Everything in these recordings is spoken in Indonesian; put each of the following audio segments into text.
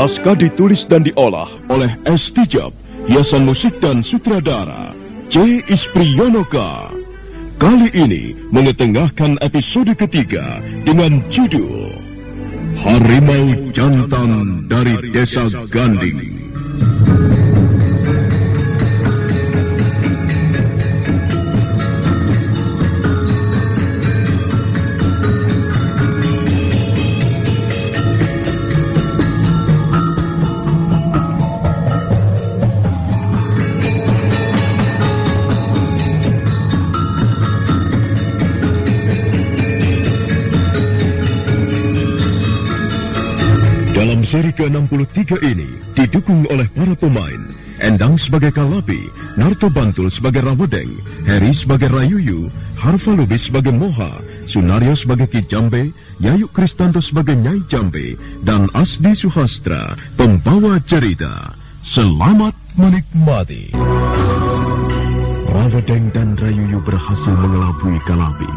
Naskah ditulis dan diolah oleh S. Tijab, hiasan musik dan sutradara C. Ispriyonoka. Kali ini mengetengahkan episode ketiga dengan judul Harimau Jantan dari Desa Ganding. Seri ke-63 ini didukung oleh para pemain Endang sebagai Kalapi, Narto Bantul sebagai Rawedeng, Heri sebagai Rayuyu, Harfa Lubis sebagai Moha, Sunario sebagai Ki Jambe, Yayu Kristanto sebagai Nyai Jambe, dan Asdi Suhastra, pembawa cerita. Selamat menikmati. Rawedeng dan Rayuyu berhasil mengelabui Kalapi.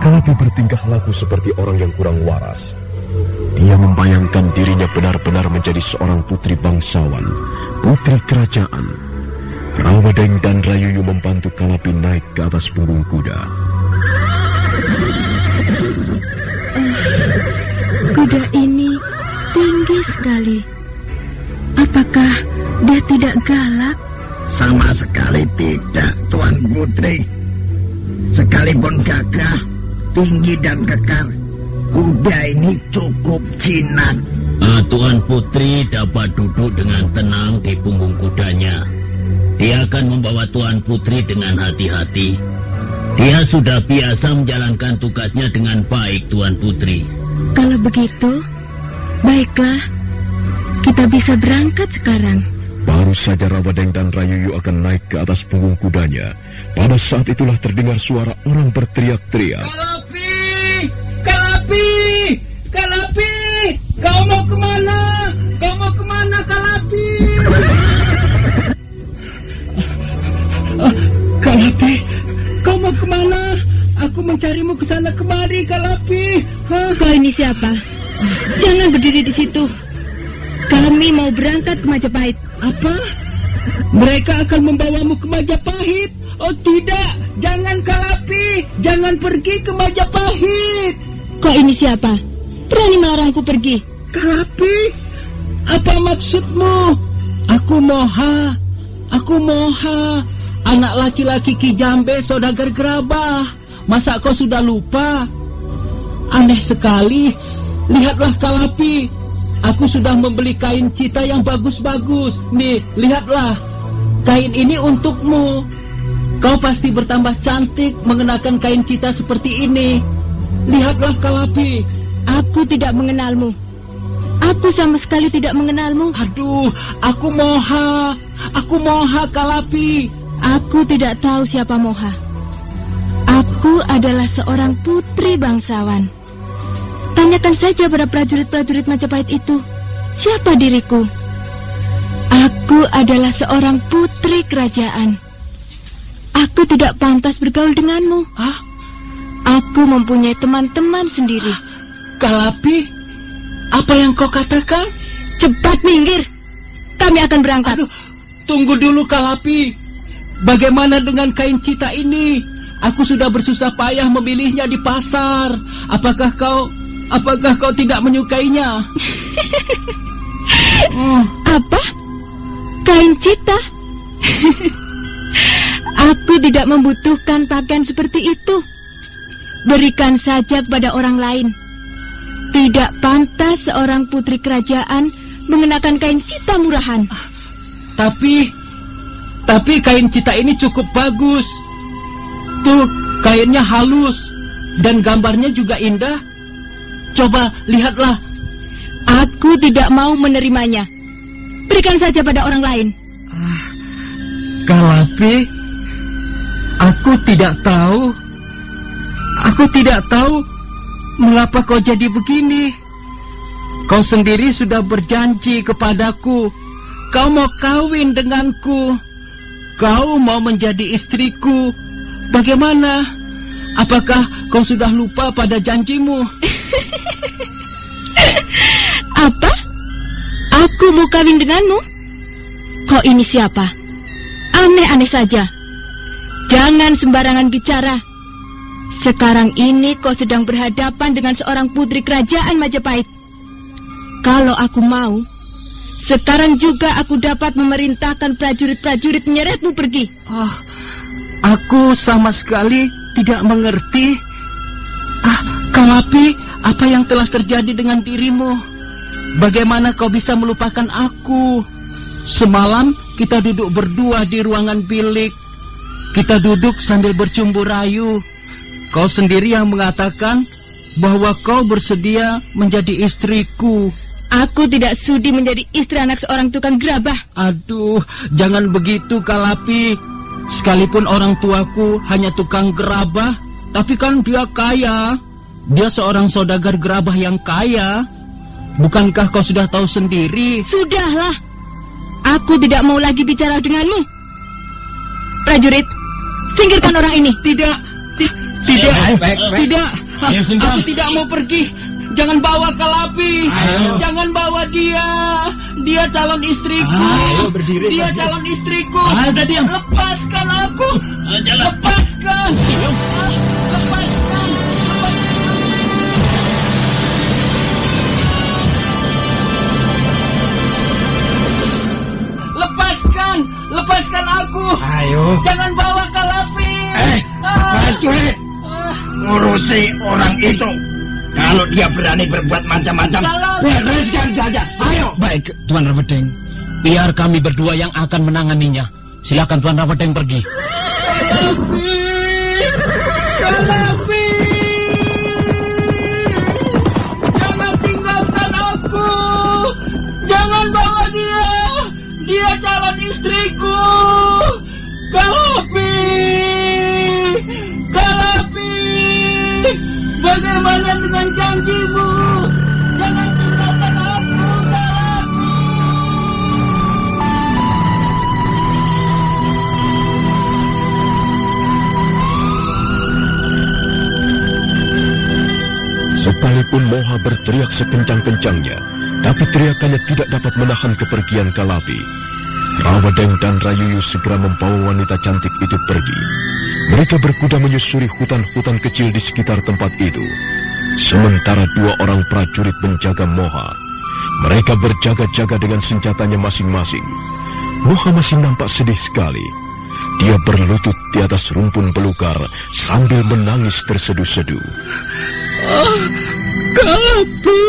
Kalapi bertingkah laku seperti orang yang kurang waras. Dia membayangkan dirinya benar-benar menjadi seorang putri bangsawan, putri kerajaan. Rawadeng dan Rayuyu membantu Kalapi naik ke atas punggung kuda. Uh, kuda ini tinggi sekali. Apakah dia tidak galak? Sama sekali tidak, Tuan Putri. Sekalipun gagah, tinggi dan kekar, Kuda ini cukup jinak. Uh, Tuan Putri dapat duduk dengan tenang di punggung kudanya. Dia akan membawa Tuan Putri dengan hati-hati. Dia sudah biasa menjalankan tugasnya dengan baik, Tuan Putri. Kalau begitu, baiklah. Kita bisa berangkat sekarang. Baru saja Rawadeng dan Rayuyu akan naik ke atas punggung kudanya. Pada saat itulah terdengar suara orang berteriak-teriak. Kau mau ke mana? Kau mau ke mana, Kalapi? Kalapi, kau mau ke mana? Aku aku mencarimu ke sana kemari, Kalapi. Hah? Kau ini siapa? Jangan berdiri di situ. Kami mau berangkat ke Majapahit. Apa? Mereka akan membawamu ke Majapahit. Oh tidak, jangan Kalapi, jangan pergi ke Majapahit. Kau ini siapa? Berani melarangku pergi. Kalapi, apa maksudmu? Aku Moha, aku Moha, anak laki-laki Ki Jambe, saudagar gerabah. Masa kau sudah lupa? Aneh sekali. Lihatlah Kalapi, aku sudah membeli kain cita yang bagus-bagus. Nih, lihatlah. Kain ini untukmu. Kau pasti bertambah cantik mengenakan kain cita seperti ini. Lihatlah Kalapi. Aku tidak mengenalmu. Aku sama sekali tidak mengenalmu. Aduh, aku Moha. Aku Moha Kalapi. Aku tidak tahu siapa Moha. Aku adalah seorang putri bangsawan. Tanyakan saja pada prajurit-prajurit Majapahit itu. Siapa diriku? Aku adalah seorang putri kerajaan. Aku tidak pantas bergaul denganmu. Hah? Aku mempunyai teman-teman sendiri. Kalapi? Apa yang kau katakan? Cepat minggir. Kami akan berangkat. Aduh, tunggu dulu Kalapi. Bagaimana dengan kain cita ini? Aku sudah bersusah payah memilihnya di pasar. Apakah kau apakah kau tidak menyukainya? Hmm, Apa? Kain cita? Aku tidak membutuhkan pakaian seperti itu. Berikan saja kepada orang lain. Tidak pantas seorang putri kerajaan mengenakan kain cita murahan. tapi tapi kain cita ini cukup bagus. Tuh, kainnya halus dan gambarnya juga indah. Coba lihatlah. Aku tidak mau menerimanya. Berikan saja pada orang lain. Kalapi, aku tidak tahu. Aku tidak tahu mengapa kau jadi begini. Kau sendiri sudah berjanji kepadaku. Kau mau kawin denganku. Kau mau menjadi istriku. Bagaimana? Apakah kau sudah lupa pada janjimu? Apa? Aku mau kawin denganmu? Kau ini siapa? Aneh-aneh saja. Jangan sembarangan bicara. Sekarang ini kau sedang berhadapan dengan seorang putri kerajaan Majapahit. Kalau aku mau, sekarang juga aku dapat memerintahkan prajurit-prajurit menyeretmu pergi. Oh, aku sama sekali tidak mengerti. Ah, Kalapi, apa yang telah terjadi dengan dirimu? Bagaimana kau bisa melupakan aku? Semalam kita duduk berdua di ruangan bilik. Kita duduk sambil bercumbu rayu. Kau sendiri yang mengatakan bahwa kau bersedia menjadi istriku. Aku tidak sudi menjadi istri anak seorang tukang gerabah. Aduh, jangan begitu Kalapi. Sekalipun orang tuaku hanya tukang gerabah, tapi kan dia kaya. Dia seorang saudagar gerabah yang kaya. Bukankah kau sudah tahu sendiri? Sudahlah. Aku tidak mau lagi bicara denganmu. Prajurit, singkirkan orang ini. Tidak, ti- tidak, Baik, baik, baik. tidak. Ayo. Aku tidak mau pergi. Jangan bawa Kalapi. Ayo. Jangan bawa dia. Dia calon istriku. Ayo, berdiri, Dia berdiri. calon istriku. Ah, udah diam. Lepaskan aku. Ah, jalan. Lepaskan. Ah, Lepaskan. Lepaskan. Lepaskan aku. Ayo. Jangan bawa Kalapi. Eh, Ah. prajurit, Ah. Ngurusi orang itu. Kalau dia berani berbuat macam-macam, bereskan saja. Ayo. Baik, Tuan Rawedeng. Biar kami berdua yang akan menanganinya. Silakan Tuan Rawedeng pergi. Kalapi! Meskipun Moha berteriak sekencang-kencangnya, tapi teriakannya tidak dapat menahan kepergian Kalapi. Rawadeng dan Rayuyu segera membawa wanita cantik itu pergi. Mereka berkuda menyusuri hutan-hutan kecil di sekitar tempat itu. Sementara dua orang prajurit menjaga Moha. Mereka berjaga-jaga dengan senjatanya masing-masing. Moha masih nampak sedih sekali. Dia berlutut di atas rumpun belukar sambil menangis terseduh-seduh. Oh, Kalapi,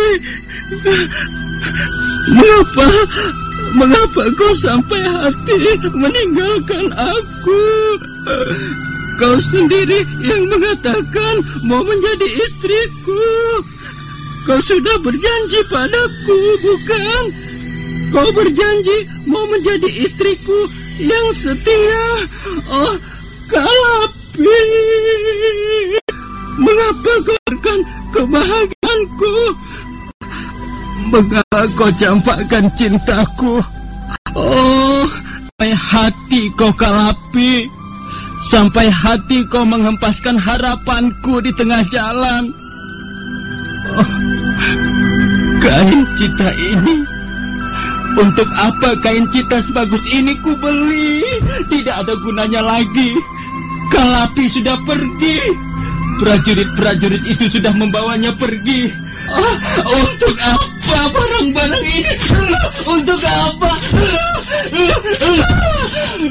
mengapa, mengapa kau sampai hati meninggalkan aku? Kau sendiri yang mengatakan mau menjadi istriku. Kau sudah berjanji padaku, bukan? Kau berjanji mau menjadi istriku yang setia. Oh, Kalapi. Mengapa kau biarkan kebahagiaanku? Mengapa kau campakkan cintaku? Oh, sampai hati kau Kalapi. Sampai hati kau menghempaskan harapanku di tengah jalan. Oh, kain cita ini. Untuk apa kain cita sebagus ini ku beli? Tidak ada gunanya lagi. Kalapi sudah pergi. Prajurit-prajurit itu sudah membawanya pergi. Oh, untuk apa barang-barang ini? Untuk apa?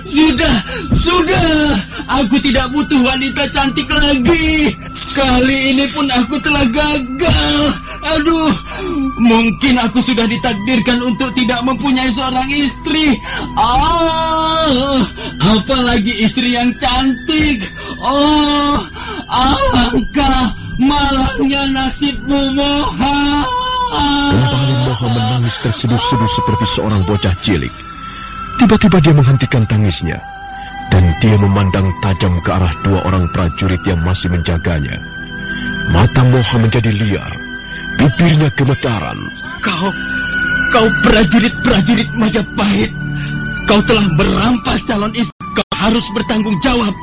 Sudah, sudah. Aku tidak butuh wanita cantik lagi. Kali ini pun aku telah gagal. Aduh, mungkin aku sudah ditakdirkan untuk tidak mempunyai seorang istri. Ah, apalagi istri yang cantik. Oh, alangkah malangnya nasibmu, Moha. Kembali Moha menangis terseduh-seduh seperti seorang bocah cilik. Tiba-tiba dia menghentikan tangisnya. Dan dia memandang tajam ke arah dua orang prajurit yang masih menjaganya. Mata Moha menjadi liar. Bibirnya gemetaran. Kau, kau prajurit-prajurit Majapahit. Kau telah merampas calon istri. Kau harus bertanggung jawab.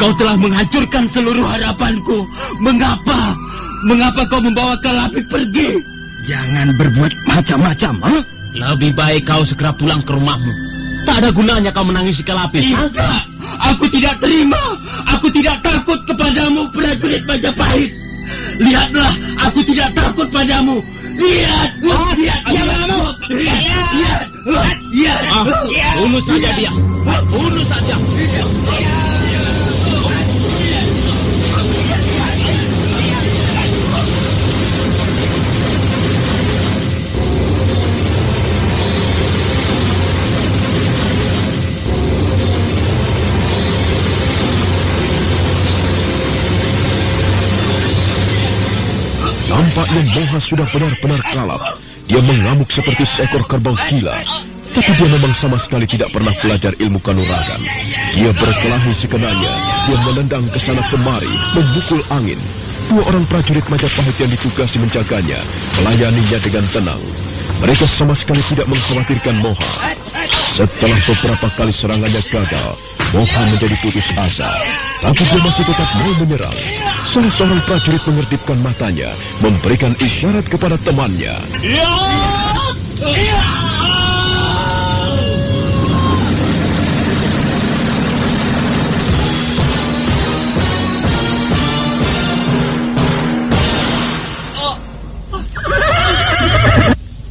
Kau telah menghancurkan seluruh harapanku. Mengapa? Mengapa kau membawa Kalapi pergi? Jangan berbuat macam-macam, ha? Lebih baik kau segera pulang ke rumahmu. Tak ada gunanya kau menangisi Kalapi. Tidak, aku tidak terima. Aku tidak takut kepadamu, prajurit Majapahit. Lihatlah, aku tidak takut padamu. Lihat, Oh, lihat, diam lihat, kamu. lihat, lihat, lihat. Ah, bunuh saja dia. Bunuh saja. Nampaknya Moha sudah benar-benar kalap. Dia mengamuk seperti seekor kerbau gila. Tapi dia memang sama sekali tidak pernah belajar ilmu kanuragan. Dia berkelahi sekenanya. Dia menendang ke sana kemari, memukul angin. Dua orang prajurit Majapahit yang ditugasi menjaganya, melayaninya dengan tenang. Mereka sama sekali tidak mengkhawatirkan Moha. Setelah beberapa kali serangannya gagal, Moha menjadi putus asa. Tapi dia masih tetap mau menyerang. Salah seorang prajurit mengertipkan matanya, memberikan isyarat kepada temannya.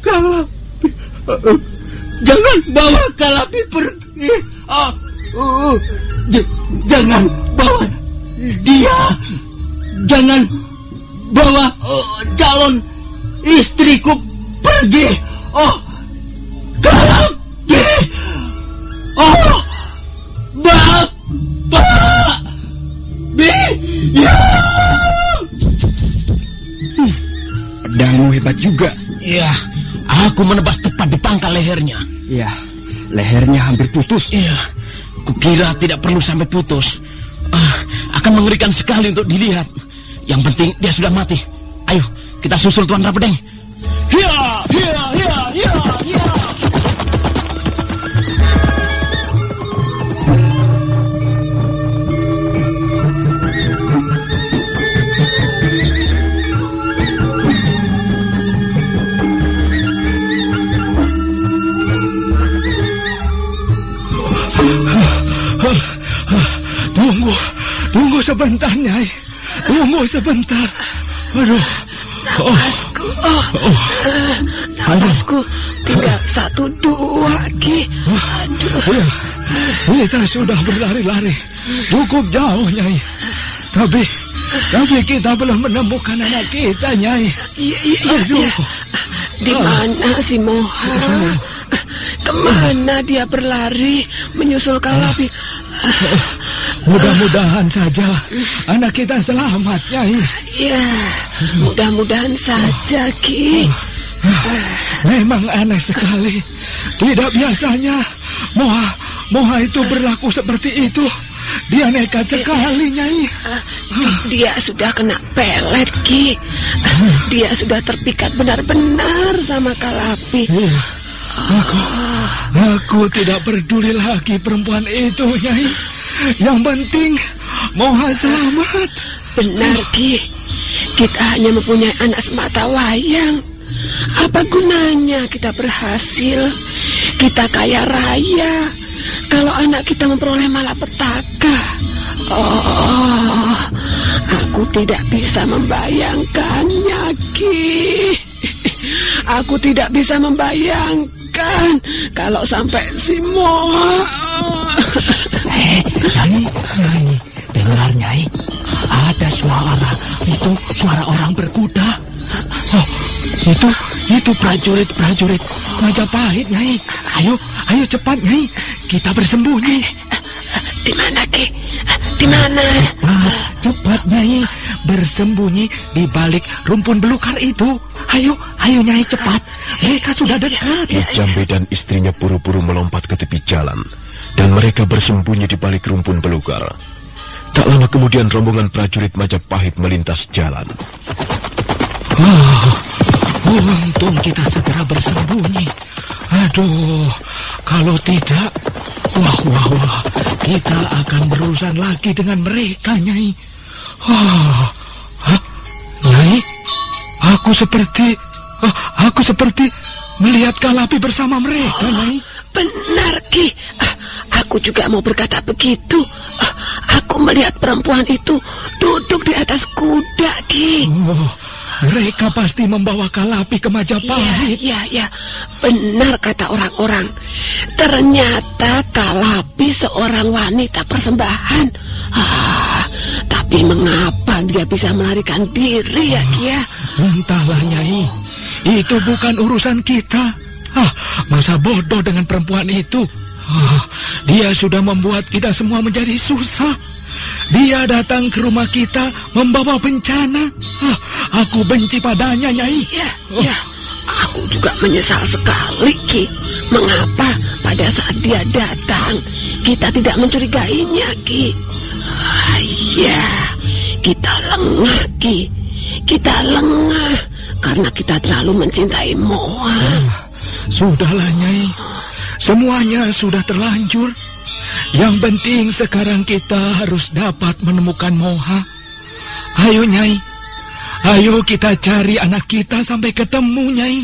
Kalapi. Jangan bawa Kalapi pergi. Ah, uh, j- jangan bawa dia. Jangan bawa uh, calon istriku pergi. Oh, Kalapi. Oh, Bapak. Bi, ya. Pedangmu hebat juga. Iya, aku menebas tepat di pangkal lehernya. Ya, lehernya hampir putus. Iya, kukira tidak perlu sampai putus. Ah, akan mengerikan sekali untuk dilihat. Yang penting dia sudah mati. Ayo, kita susul Tuan Rapedeng. Hiya, hiya, hiya, hiya, hiya. Tunggu, tunggu sebentar, Nyai. Tunggu sebentar. Aduh. Napasku, oh, oh. Uh, napasku tinggal satu dua, Ki. Aduh. Ya, kita sudah berlari-lari. Cukup jauh, Nyai. Tapi, tapi kita belum menemukan anak kita, Nyai. Iya, iya, iya. Aduh. Ya. Di mana si Moha? Ke mana dia berlari menyusul Kalapi? Mudah-mudahan saja anak kita selamat, Nyai. Ya, mudah-mudahan saja, Ki. Memang aneh sekali. Tidak biasanya Moha, Moha itu berlaku seperti itu. Dia nekat sekali, Nyai. Dia sudah kena pelet, Ki. Dia sudah terpikat benar-benar sama Kalapi. Aku, aku tidak peduli lagi perempuan itu, Nyai. Yang penting, Moha selamat. Benar, Ki. Kita hanya mempunyai anak semata wayang. Apa gunanya kita berhasil? Kita kaya raya. Kalau anak kita memperoleh malapetaka. Oh, aku tidak bisa membayangkannya, Ki. Aku tidak bisa membayangkan kalau sampai si Moha. Hei, Nyai, Nyai, dengar Nyai. Ada suara, itu suara orang berkuda. Oh, itu, itu prajurit-prajurit Majapahit, Nyai. Ayo, ayo cepat, Nyai. Kita bersembunyi. Di mana, Ki? Di mana? Cepat, cepat, Nyai. Bersembunyi di balik rumpun belukar itu. Ayo, ayo, Nyai, cepat. Mereka sudah dekat. Jambe dan istrinya buru-buru melompat ke tepi jalan. Dan mereka bersembunyi di balik rumpun belukar. Tak lama kemudian rombongan prajurit Majapahit melintas jalan. Oh, untung kita segera bersembunyi. Aduh, kalau tidak, wah, wah, wah, kita akan berurusan lagi dengan mereka, Nyai. Oh, hah? Nyai, aku seperti, oh, aku seperti melihat Kalapi bersama mereka, oh, Nyai. Benar, Ki. Aku juga mau berkata begitu. Aku melihat perempuan itu duduk di atas kuda, Ki. Oh, mereka pasti membawa Kalapi ke Majapahit. Ya, ya, ya. Benar kata orang-orang. Ternyata Kalapi seorang wanita persembahan. Ah, tapi mengapa dia bisa melarikan diri ya, Ki ya? Entahlah, Nyai. Itu bukan urusan kita. Ah, masa bodoh dengan perempuan itu. Oh, dia sudah membuat kita semua menjadi susah. Dia datang ke rumah kita membawa bencana. Oh, aku benci padanya, Nyai. Ya, oh. ya. Aku juga menyesal sekali, Ki. Mengapa pada saat dia datang, kita tidak mencurigainya, Ki? Ah, ya, kita lengah, Ki. Kita lengah karena kita terlalu mencintai Moa. Oh, sudahlah, Nyai. Semuanya sudah terlanjur. Yang penting sekarang kita harus dapat menemukan Moha. Ayo, Nyai. Ayo kita cari anak kita sampai ketemu, Nyai.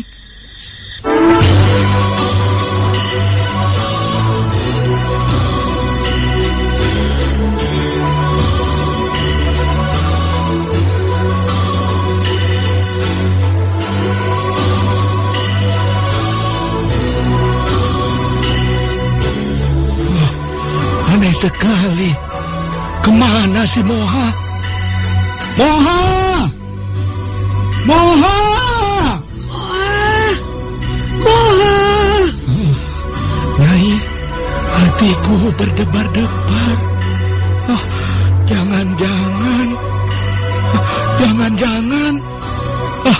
Sekali. Ke mana si Moha? Moha! Moha! Moha! Moha! Oh, Nyai, hatiku berdebar-debar. Oh, jangan-jangan. Jangan-jangan. Oh,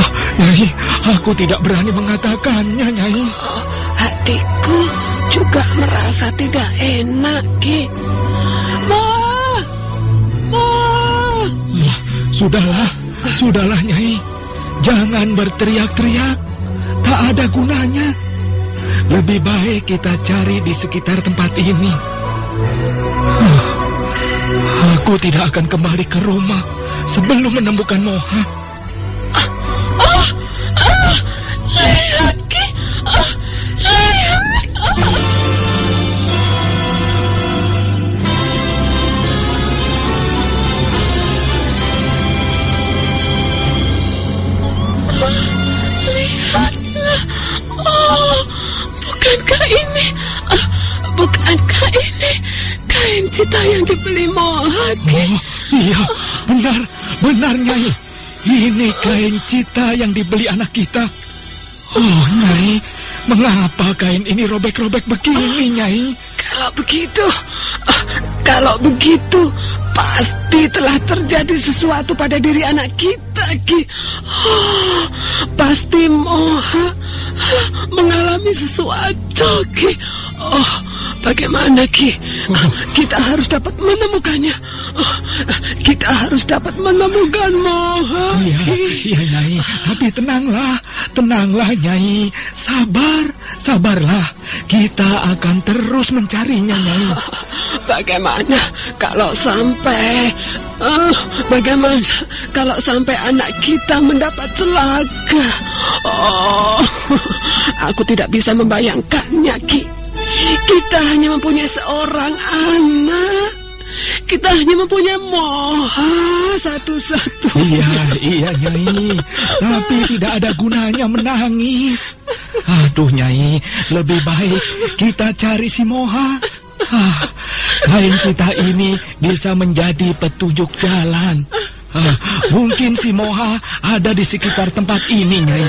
oh, Nyai, aku tidak berani mengatakannya, Nyai. Oh, hatiku juga merasa tidak enak, Ki. Ma! Ma! Ya, sudahlah, sudahlah, Nyai. Jangan berteriak-teriak. Tak ada gunanya. Lebih baik kita cari di sekitar tempat ini. Aku tidak akan kembali ke rumah sebelum menemukan Moha. Ini? Ah, bukankah ini kain cita yang dibeli Moha, Ki? Oh, iya, benar, benar Nyai. Ini kain cita yang dibeli anak kita. Oh, Nyai, mengapa kain ini robek-robek begini, Nyai? Kalau begitu, ah, kalau begitu, pasti telah terjadi sesuatu pada diri anak kita, Ki. Oh, pasti Moha ah, mengalami sesuatu, Ki. Oh, bagaimana, Ki? Kita harus dapat menemukannya. Oh, kita harus dapat menemukan Moha. Iya, iya Nyai. Tapi tenanglah, tenanglah Nyai. Sabar, sabarlah. Kita akan terus mencarinya Nyai. Bagaimana kalau sampai ah, bagaimana kalau sampai anak kita mendapat celaka? Oh, aku tidak bisa membayangkannya, Ki. Kita hanya mempunyai seorang anak. Kita hanya mempunyai Moha satu-satu. Iya, iya Nyai. Tapi tidak ada gunanya menangis. Aduh Nyai, lebih baik kita cari si Moha. Ah, kain cita ini bisa menjadi petunjuk jalan. Ah, mungkin si Moha ada di sekitar tempat ini, Nyai.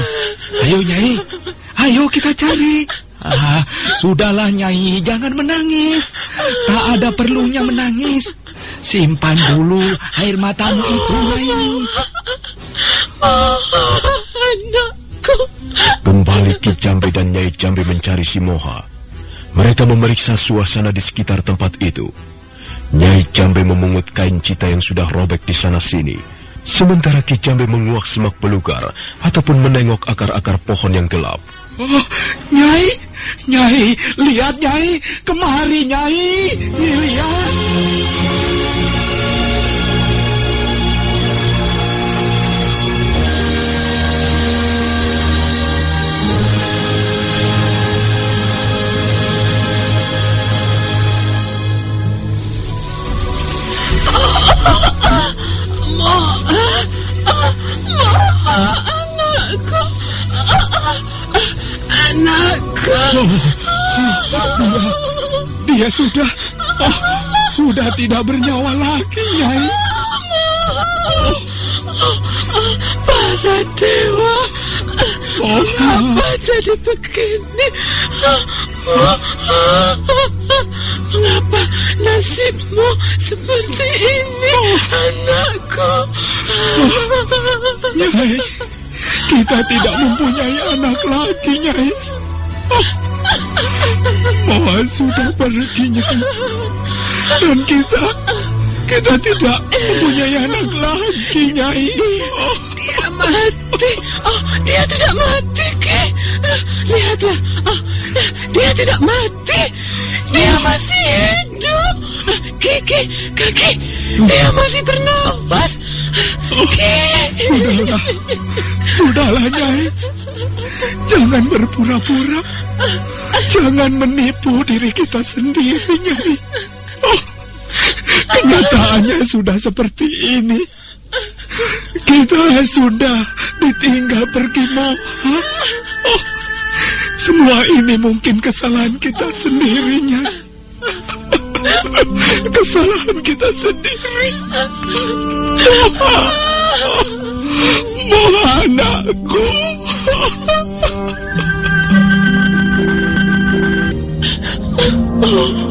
Ayo, Nyai. Ayo kita cari. Ah, sudahlah, Nyai. Jangan menangis. Tak ada perlunya menangis. Simpan dulu air matamu itu, Nyai. Anakku. Kembali Ki Jambe dan Nyai Jambe mencari si Moha. Mereka memeriksa suasana di sekitar tempat itu. Nyai Jambe memungut kain cita yang sudah robek di sana-sini. Sementara Ki Jambe menguak semak belukar ataupun menengok akar-akar pohon yang gelap. Oh, Nyai, Nyai, lihat Nyai, kemari Nyai, lihat. Tidak bernyawa lagi, Nyai. Para dewa. Mengapa jadi begini? Mengapa nasibmu seperti ini, anakku? Nyai, kita tidak mempunyai anak lagi, Nyai. Oh, Mohon sudah pergi, Nyai. Dan kita, kita tidak mempunyai anak lagi, Nyai. Oh, Dia mati. Oh, dia tidak mati, Ki. Lihatlah. Oh, dia tidak mati. Dia masih hidup. Kiki, kaki, dia masih bernafas. Ki. sudahlah, sudahlah, Nyai. Jangan berpura-pura. Jangan menipu diri kita sendiri, Nyai. Oh, kenyataannya sudah seperti ini. Kita sudah ditinggal pergi Moha. Oh, semua ini mungkin kesalahan kita sendiri, Nyai. Kesalahan kita sendiri. Moha, Moha anakku. Moha,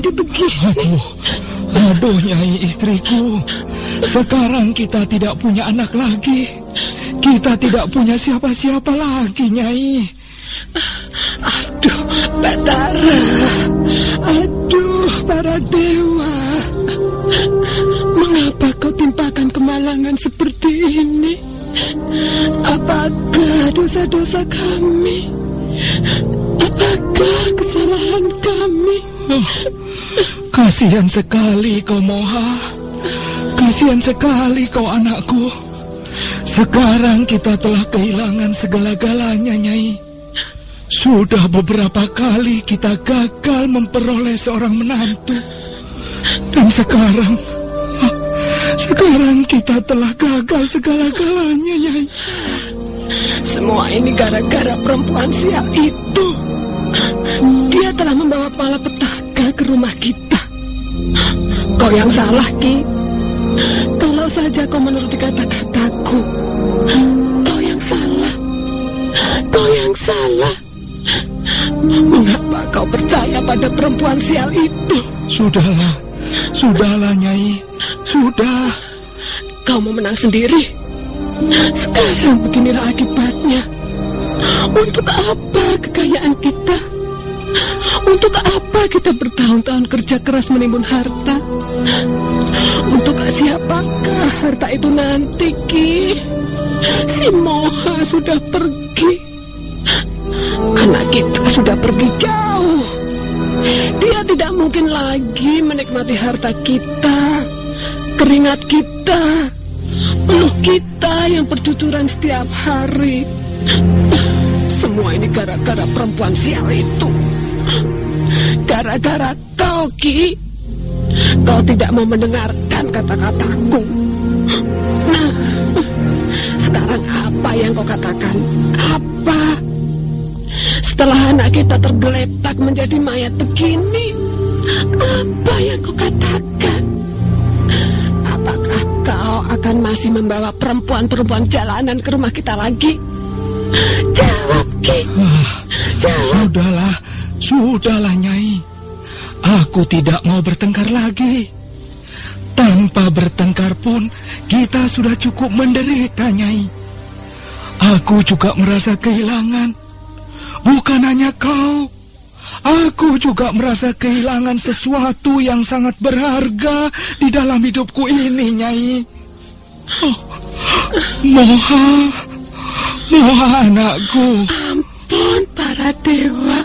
jadi begini? Aduh, aduh Nyai istriku. Sekarang kita tidak punya anak lagi. Kita tidak punya siapa-siapa lagi, Nyai. Aduh, Batara. Aduh, para dewa. Mengapa kau timpakan kemalangan seperti ini? Apakah dosa-dosa kami? Apakah kesalahan kami? Oh, kasihan sekali kau Moha. Kasihan sekali kau anakku. Sekarang kita telah kehilangan segala-galanya, Nyai. Sudah beberapa kali kita gagal memperoleh seorang menantu. Dan sekarang, Sekarang kita telah gagal segala-galanya, Nyai. Semua ini gara-gara perempuan sial itu. Dia telah membawa malapetaka ke rumah kita. Kau yang salah, Ki. Kalau saja kau menuruti kata-kataku. Kau yang salah. Kau yang salah. Mengapa kau percaya pada perempuan sial itu? Sudahlah, sudahlah, Nyai. Sudah. Kau mau menang sendiri. Sekarang beginilah akibatnya. Untuk apa kekayaan kita? Untuk apa kita bertahun-tahun kerja keras menimbun harta? Untuk siapakah harta itu nanti, Ki? Si Moha sudah pergi. Anak kita sudah pergi jauh. Dia tidak mungkin lagi menikmati harta kita, keringat kita, peluk kita yang bercucuran setiap hari. Semua ini gara-gara perempuan sial itu. Gara-gara kau, Ki. Kau tidak mau mendengarkan kata-kataku. Nah, sekarang apa yang kau katakan? Apa? Setelah anak kita tergeletak menjadi mayat begini, apa yang kau katakan? Apakah kau akan masih membawa perempuan-perempuan jalanan ke rumah kita lagi? Jawab, Ki. Jawab. Sudahlah, sudahlah, Nyai. Aku tidak mau bertengkar lagi. Tanpa bertengkar pun, kita sudah cukup menderita, Nyai. Aku juga merasa kehilangan. Bukan hanya kau. Aku juga merasa kehilangan sesuatu yang sangat berharga di dalam hidupku ini, Nyai. Oh, Moha, Moha anakku. Ampun para dewa.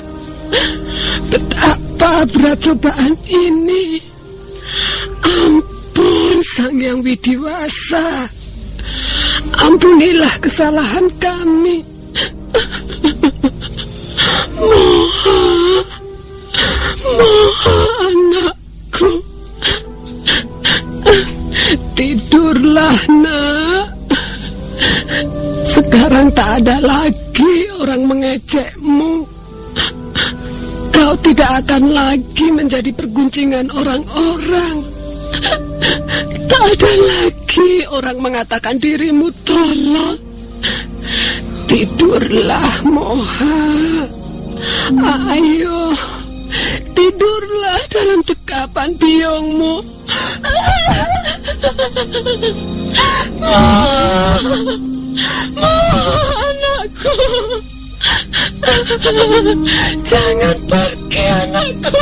Betapa berat cobaan ini. Ampun Sang Yang Widiwasa. Ampunilah kesalahan kami. Moha, Moha anakku. Tidurlah nak. Sekarang tak ada lagi orang mengejekmu. Kau tidak akan lagi menjadi perguncingan orang-orang. Tak ada lagi orang mengatakan dirimu tolol. Tidurlah, Moha. Ayo, tidurlah dalam dekapan biongmu. Moha, Moha anakku. Jangan pergi anakku.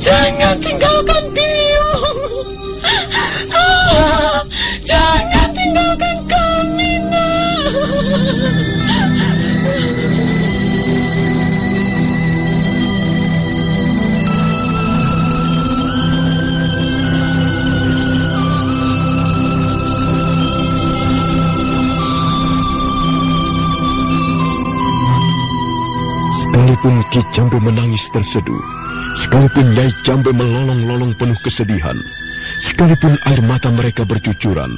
Jangan tinggalkan biong. Sekalipun Ki Jambe menangis terseduh, sekalipun Nyai Jambe melolong-lolong penuh kesedihan, sekalipun air mata mereka bercucuran,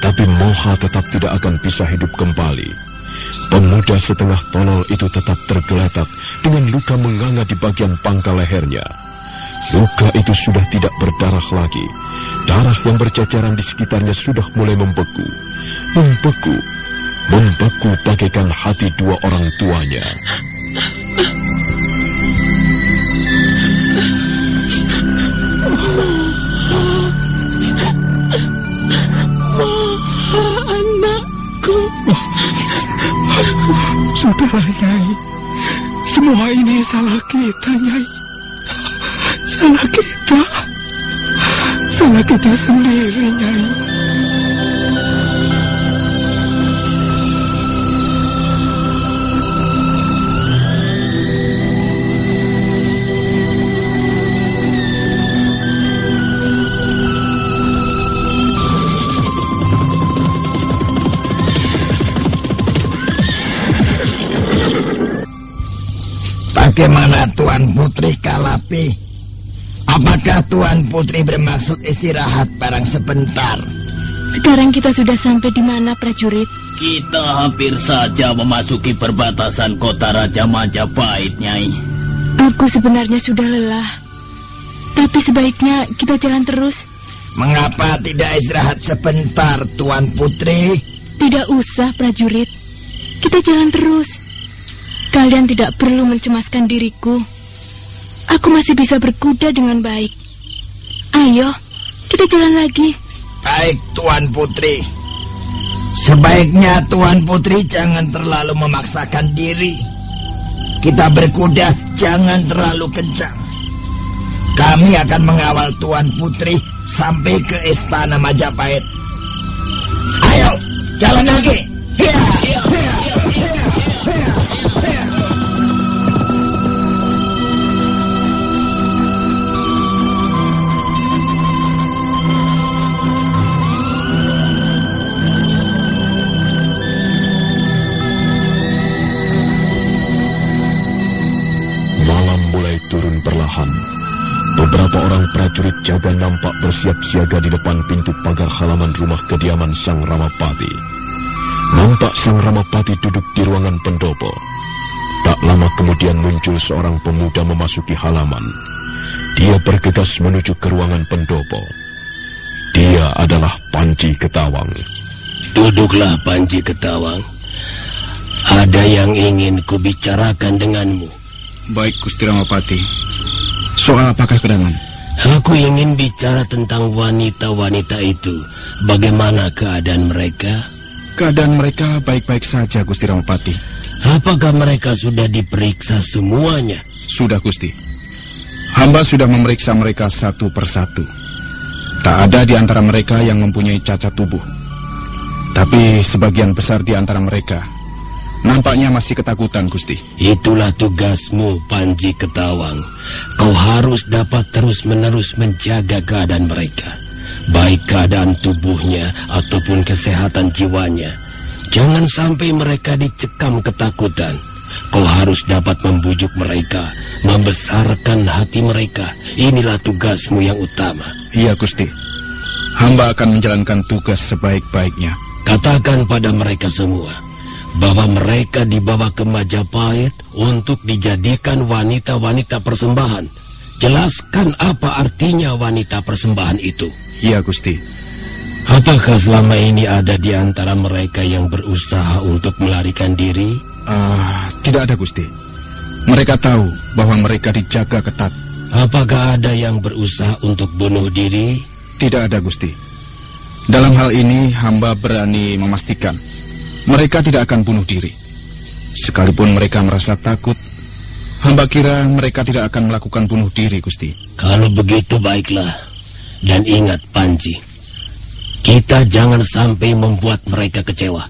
tapi Moha tetap tidak akan bisa hidup kembali. Pemuda setengah tolol itu tetap tergeletak dengan luka menganga di bagian pangkal lehernya. Luka itu sudah tidak berdarah lagi. Darah yang berceceran di sekitarnya sudah mulai membeku. Membeku. Membeku bagaikan hati dua orang tuanya. Sudahlah, Nyai. Semua ini salah kita, Nyai. Salah kita. Salah kita sendiri, Nyai. Bagaimana Tuan Putri Kalapi? Apakah Tuan Putri bermaksud istirahat barang sebentar? Sekarang kita sudah sampai di mana, prajurit? Kita hampir saja memasuki perbatasan kota Raja Majapahit, Nyai. Aku sebenarnya sudah lelah. Tapi sebaiknya kita jalan terus. Mengapa tidak istirahat sebentar, Tuan Putri? Tidak usah, prajurit. Kita jalan terus. Kalian tidak perlu mencemaskan diriku. Aku masih bisa berkuda dengan baik. Ayo, kita jalan lagi. Baik, Tuan Putri. Sebaiknya Tuan Putri jangan terlalu memaksakan diri. Kita berkuda jangan terlalu kencang. Kami akan mengawal Tuan Putri sampai ke Istana Majapahit. Ayo, jalan lagi. Prajurit jaga nampak bersiap siaga di depan pintu pagar halaman rumah kediaman Sang Ramapati. Nampak Sang Ramapati duduk di ruangan pendopo. Tak lama kemudian muncul seorang pemuda memasuki halaman. Dia bergegas menuju ke ruangan pendopo. Dia adalah Panji Ketawang. Duduklah Panji Ketawang. Ada yang ingin kubicarakan denganmu. Baik, Gusti Ramapati. Soal apakah kedangan? Aku ingin bicara tentang wanita-wanita itu. Bagaimana keadaan mereka? Keadaan mereka baik-baik saja, Gusti Ramapati. Apakah mereka sudah diperiksa semuanya? Sudah, Gusti. Hamba sudah memeriksa mereka satu persatu. Tak ada di antara mereka yang mempunyai cacat tubuh. Tapi sebagian besar di antara mereka nampaknya masih ketakutan, Gusti. Itulah tugasmu, Panji Ketawang. Kau harus dapat terus-menerus menjaga keadaan mereka. Baik keadaan tubuhnya ataupun kesehatan jiwanya. Jangan sampai mereka dicekam ketakutan. Kau harus dapat membujuk mereka, membesarkan hati mereka. Inilah tugasmu yang utama. Iya, Gusti. Hamba akan menjalankan tugas sebaik-baiknya. Katakan pada mereka semua bahwa mereka dibawa ke Majapahit untuk dijadikan wanita-wanita persembahan. Jelaskan apa artinya wanita persembahan itu. Iya, Gusti. Apakah selama ini ada di antara mereka yang berusaha untuk melarikan diri? Ah, tidak ada, Gusti. Mereka tahu bahwa mereka dijaga ketat. Apakah ada yang berusaha untuk bunuh diri? Tidak ada, Gusti. Dalam hal ini, hamba berani memastikan mereka tidak akan bunuh diri. Sekalipun mereka merasa takut, hamba kira mereka tidak akan melakukan bunuh diri, Gusti. Kalau begitu baiklah. Dan ingat Panji, kita jangan sampai membuat mereka kecewa.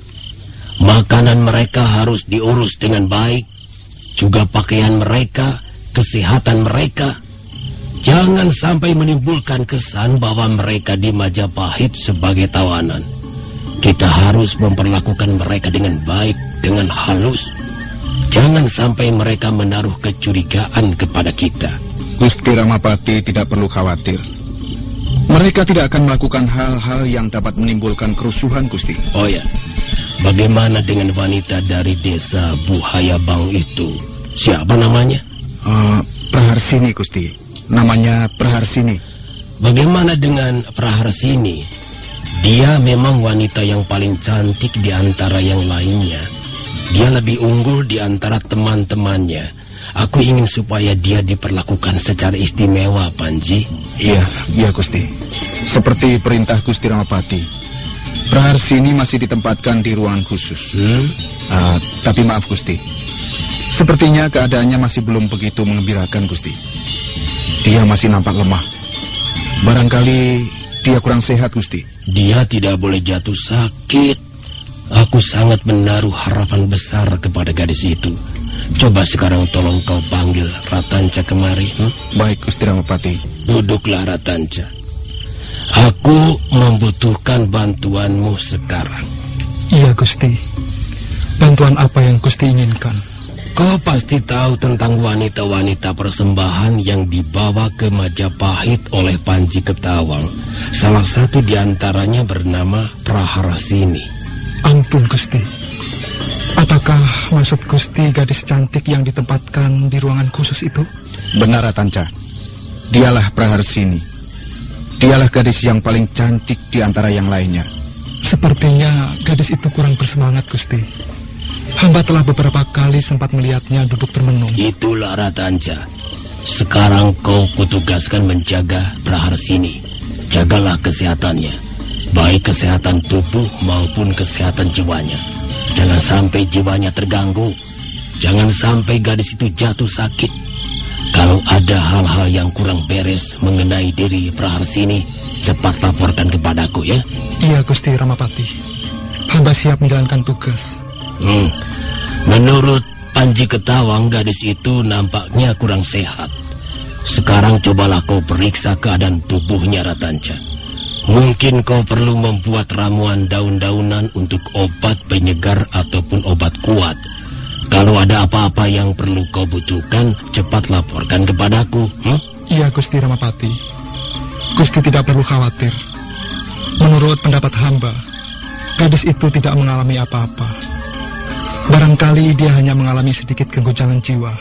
Makanan mereka harus diurus dengan baik, juga pakaian mereka, kesehatan mereka. Jangan sampai menimbulkan kesan bahwa mereka di Majapahit sebagai tawanan. Kita harus memperlakukan mereka dengan baik, dengan halus. Jangan sampai mereka menaruh kecurigaan kepada kita. Gusti Ramapati tidak perlu khawatir. Mereka tidak akan melakukan hal-hal yang dapat menimbulkan kerusuhan, Gusti. Oh ya, bagaimana dengan wanita dari desa Buhayabang itu? Siapa namanya? Uh, Praharsini, Gusti. Namanya Praharsini. Bagaimana dengan Praharsini? Dia memang wanita yang paling cantik di antara yang lainnya. Dia lebih unggul di antara teman-temannya. Aku ingin supaya dia diperlakukan secara istimewa, Panji. Iya, iya Gusti. Seperti perintah Gusti Ramapati. Praharsini masih ditempatkan di ruangan khusus. Hmm? Uh, tapi maaf Gusti. Sepertinya keadaannya masih belum begitu mengembirakan Gusti. Dia masih nampak lemah. Barangkali dia kurang sehat Gusti. Dia tidak boleh jatuh sakit. Aku sangat menaruh harapan besar kepada gadis itu. Coba sekarang tolong kau panggil Ratanca kemari. Hmm? Baik Gusti Ramapati. Duduklah Ratanca. Aku membutuhkan bantuanmu sekarang. Iya Gusti. Bantuan apa yang Gusti inginkan? Kau pasti tahu tentang wanita-wanita persembahan yang dibawa ke Majapahit oleh Panji Ketawang. Salah satu di antaranya bernama Praharsini. Ampun Gusti. Apakah maksud Gusti gadis cantik yang ditempatkan di ruangan khusus itu? Benar Atanca. Dialah Praharsini. Dialah gadis yang paling cantik di antara yang lainnya. Sepertinya gadis itu kurang bersemangat Gusti. Hamba telah beberapa kali sempat melihatnya duduk termenung. Itulah Ratanja. Sekarang kau kutugaskan menjaga Praharsini. Jagalah kesehatannya. Baik kesehatan tubuh maupun kesehatan jiwanya. Jangan sampai jiwanya terganggu. Jangan sampai gadis itu jatuh sakit. Kalau ada hal-hal yang kurang beres mengenai diri Praharsini, cepat laporkan kepadaku ya. Iya Gusti Ramapati. Hamba siap menjalankan tugas. Hmm. Menurut Panji Ketawang, gadis itu nampaknya kurang sehat. Sekarang cobalah kau periksa keadaan tubuhnya Ratanca. Mungkin kau perlu membuat ramuan daun-daunan untuk obat penyegar ataupun obat kuat. Kalau ada apa-apa yang perlu kau butuhkan, cepat laporkan kepadaku. Hmm? Iya Gusti Ramapati. Gusti tidak perlu khawatir. Menurut pendapat hamba, gadis itu tidak mengalami apa-apa. Barangkali dia hanya mengalami sedikit kegoncangan jiwa.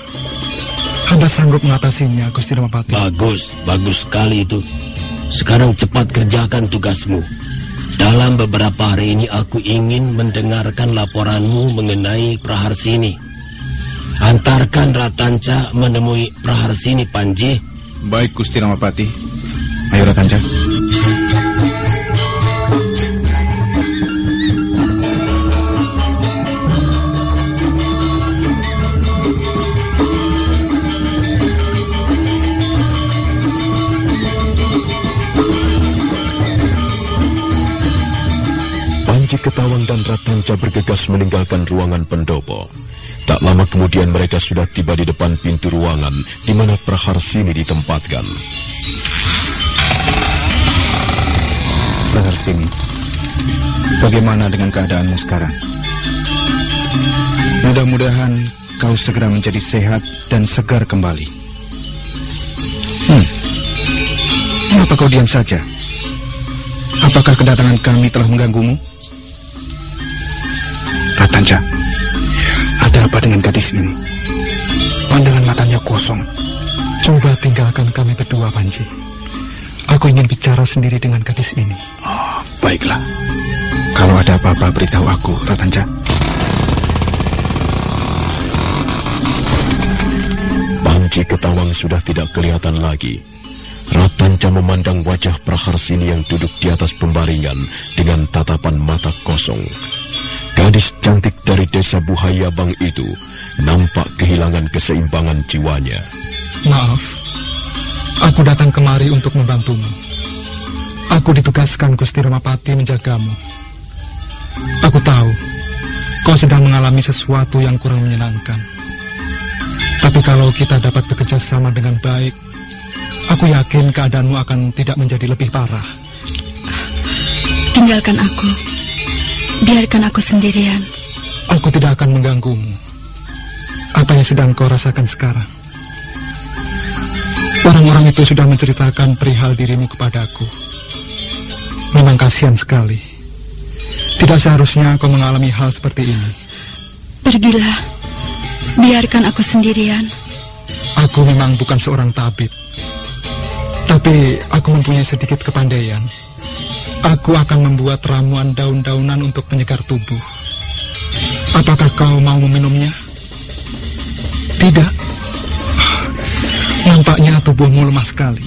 Hamba sanggup mengatasinya, Gusti Ramapati. Bagus, bagus sekali itu. Sekarang cepat kerjakan tugasmu. Dalam beberapa hari ini aku ingin mendengarkan laporanmu mengenai Praharsini. Antarkan Ratanca menemui Praharsini, Panji. Baik, Gusti Ramapati. Ayo, Ratanca. Panji Ketawang dan Ratanca bergegas meninggalkan ruangan pendopo. Tak lama kemudian mereka sudah tiba di depan pintu ruangan di mana Praharsini ditempatkan. Praharsini, bagaimana dengan keadaanmu sekarang? Mudah-mudahan kau segera menjadi sehat dan segar kembali. Hmm, kenapa kau diam saja? Apakah kedatangan kami telah mengganggumu? Dengan gadis ini? Pandangan matanya kosong. Coba tinggalkan kami berdua, Panji. Aku ingin bicara sendiri dengan gadis ini. Oh, baiklah. Kalau ada apa-apa beritahu aku, Ratanja. Panji Ketawang sudah tidak kelihatan lagi. Ratanca memandang wajah Praharsini yang duduk di atas pembaringan dengan tatapan mata kosong. Gadis cantik dari desa Buhaya Bang itu nampak kehilangan keseimbangan jiwanya. Maaf, aku datang kemari untuk membantumu. Aku ditugaskan Gusti Ramapati menjagamu. Aku tahu kau sedang mengalami sesuatu yang kurang menyenangkan. Tapi kalau kita dapat bekerja sama dengan baik, aku yakin keadaanmu akan tidak menjadi lebih parah. Tinggalkan aku. Biarkan aku sendirian. Aku tidak akan mengganggumu. Apa yang sedang kau rasakan sekarang? Orang-orang itu sudah menceritakan perihal dirimu kepadaku. Memang kasihan sekali. Tidak seharusnya kau mengalami hal seperti ini. Pergilah. Biarkan aku sendirian. Aku memang bukan seorang tabib. Tapi aku mempunyai sedikit kepandaian. Aku akan membuat ramuan daun-daunan untuk penyegar tubuh. Apakah kau mau meminumnya? Tidak. Nampaknya tubuhmu lemah sekali.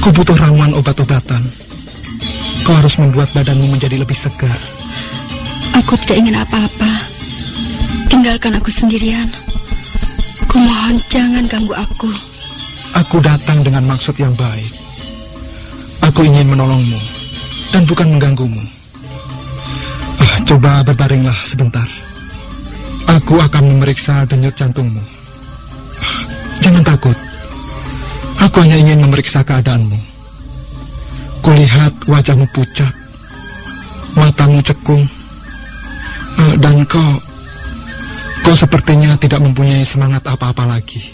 Kau butuh ramuan obat-obatan. Kau harus membuat badanmu menjadi lebih segar. Aku tidak ingin apa-apa. Tinggalkan aku sendirian. Kumohon jangan ganggu aku. Aku datang dengan maksud yang baik. Aku ingin menolongmu dan bukan mengganggumu. Ah, coba berbaringlah sebentar. Aku akan memeriksa denyut jantungmu. Ah, jangan takut. Aku hanya ingin memeriksa keadaanmu. Kulihat wajahmu pucat, matamu cekung, ah, dan kau Kau sepertinya tidak mempunyai semangat apa-apa lagi.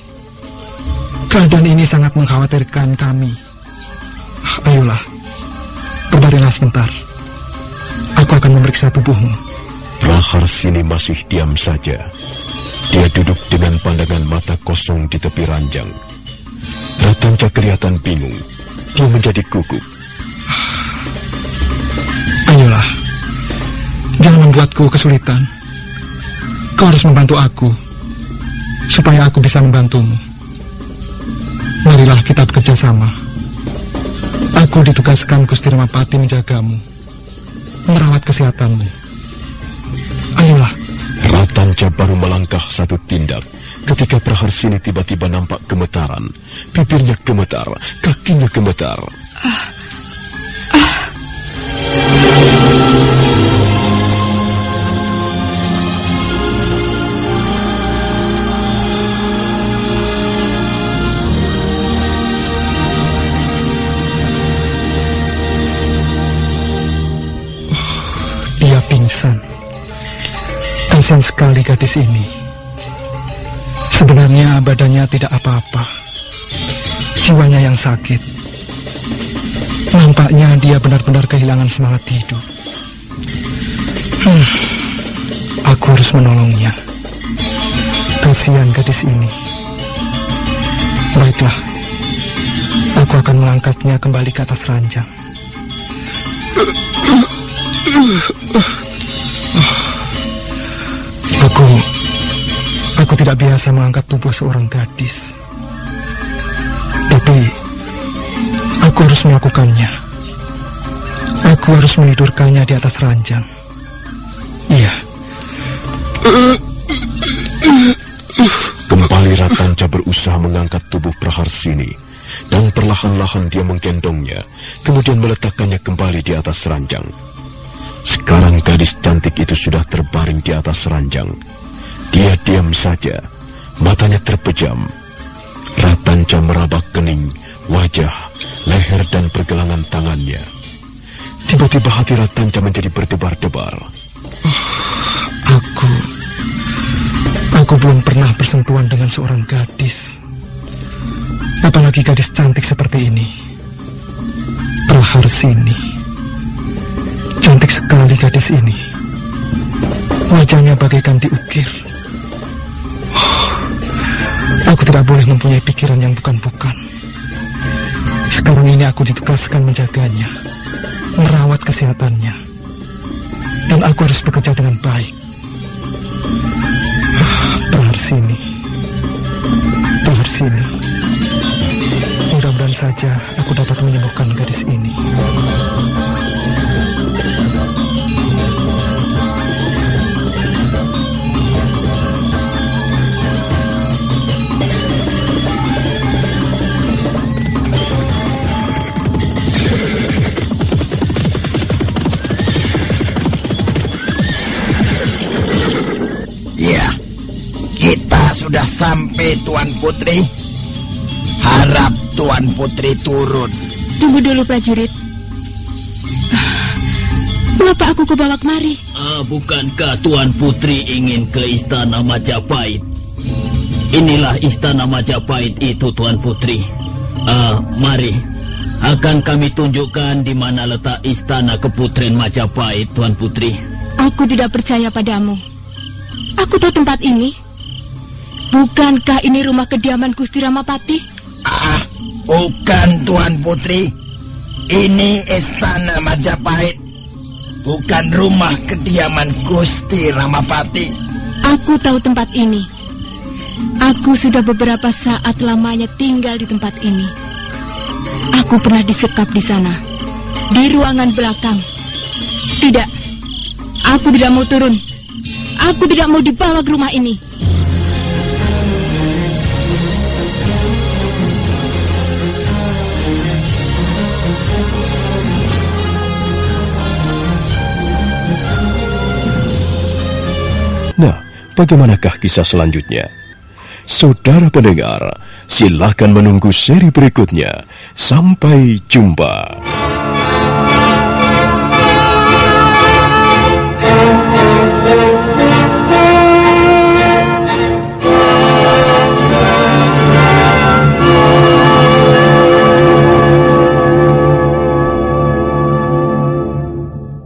Keadaan ini sangat mengkhawatirkan kami. Ayolah, berbaringlah sebentar. Aku akan memeriksa tubuhmu. Praharsini masih diam saja. Dia duduk dengan pandangan mata kosong di tepi ranjang. Ratanca kelihatan bingung. Dia menjadi gugup. Ayolah, jangan membuatku kesulitan. Kau harus membantu aku, supaya aku bisa membantumu. Marilah kita bekerja sama. Aku ditugaskan Gusti Ramapati menjagamu, merawat kesehatanmu. Ayolah. Ratanca baru melangkah satu tindak ketika Praharsini tiba-tiba nampak gemetaran. Bibirnya gemetar, kakinya gemetar. Ah. Ah. Sekali gadis ini. Sebenarnya badannya tidak apa-apa. Jiwanya yang sakit. Nampaknya dia benar-benar kehilangan semangat hidup. Hmm, aku harus menolongnya. Kasihan gadis ini. Baiklah, aku akan mengangkatnya kembali ke atas ranjang. tidak biasa mengangkat tubuh seorang gadis. Tapi aku harus melakukannya. Aku harus menidurkannya di atas ranjang. Iya. Kembali Ratanca berusaha mengangkat tubuh Praharsini dan perlahan-lahan dia menggendongnya, kemudian meletakkannya kembali di atas ranjang. Sekarang gadis cantik itu sudah terbaring di atas ranjang. Dia diam saja, matanya terpejam. Ratanca meraba kening, wajah, leher dan pergelangan tangannya. Tiba-tiba hati Ratanca menjadi berdebar-debar. Oh, aku... Aku belum pernah bersentuhan dengan seorang gadis. Apalagi gadis cantik seperti ini. Praharsini. Cantik sekali gadis ini. Wajahnya bagaikan diukir. Aku tidak boleh mempunyai pikiran yang bukan-bukan. Sekarang ini aku ditugaskan menjaganya, merawat kesehatannya. Dan aku harus bekerja dengan baik. sini, Praharsini. sini. Mudah-mudahan saja aku dapat menyembuhkan gadis ini. Sampai Tuan Putri. Harap Tuan Putri turun. Tunggu dulu prajurit. Mengapa aku kebawa kemari? Uh, bukankah Tuan Putri ingin ke istana Majapahit? Inilah istana Majapahit itu Tuan Putri. Uh, mari, akan kami tunjukkan di mana letak istana keputrian Majapahit, Tuan Putri. Aku tidak percaya padamu. Aku tahu tempat ini. Bukankah ini rumah kediaman Gusti Ramapati? Ah, bukan Tuan Putri. Ini istana Majapahit. Bukan rumah kediaman Gusti Ramapati. Aku tahu tempat ini. Aku sudah beberapa saat lamanya tinggal di tempat ini. Aku pernah disekap di sana, di ruangan belakang. Tidak, aku tidak mau turun. Aku tidak mau dibawa ke rumah ini. Bagaimanakah kisah selanjutnya? Saudara pendengar, silakan menunggu seri berikutnya. Sampai jumpa.